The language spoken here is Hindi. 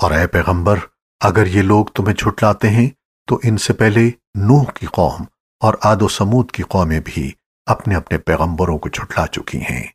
और ए पैगंबर, अगर ये लोग तुम्हें झुठलाते हैं तो इनसे पहले नूह की कौम और आदो समूद की कौमें भी अपने अपने पैगंबरों को झुठला चुकी हैं।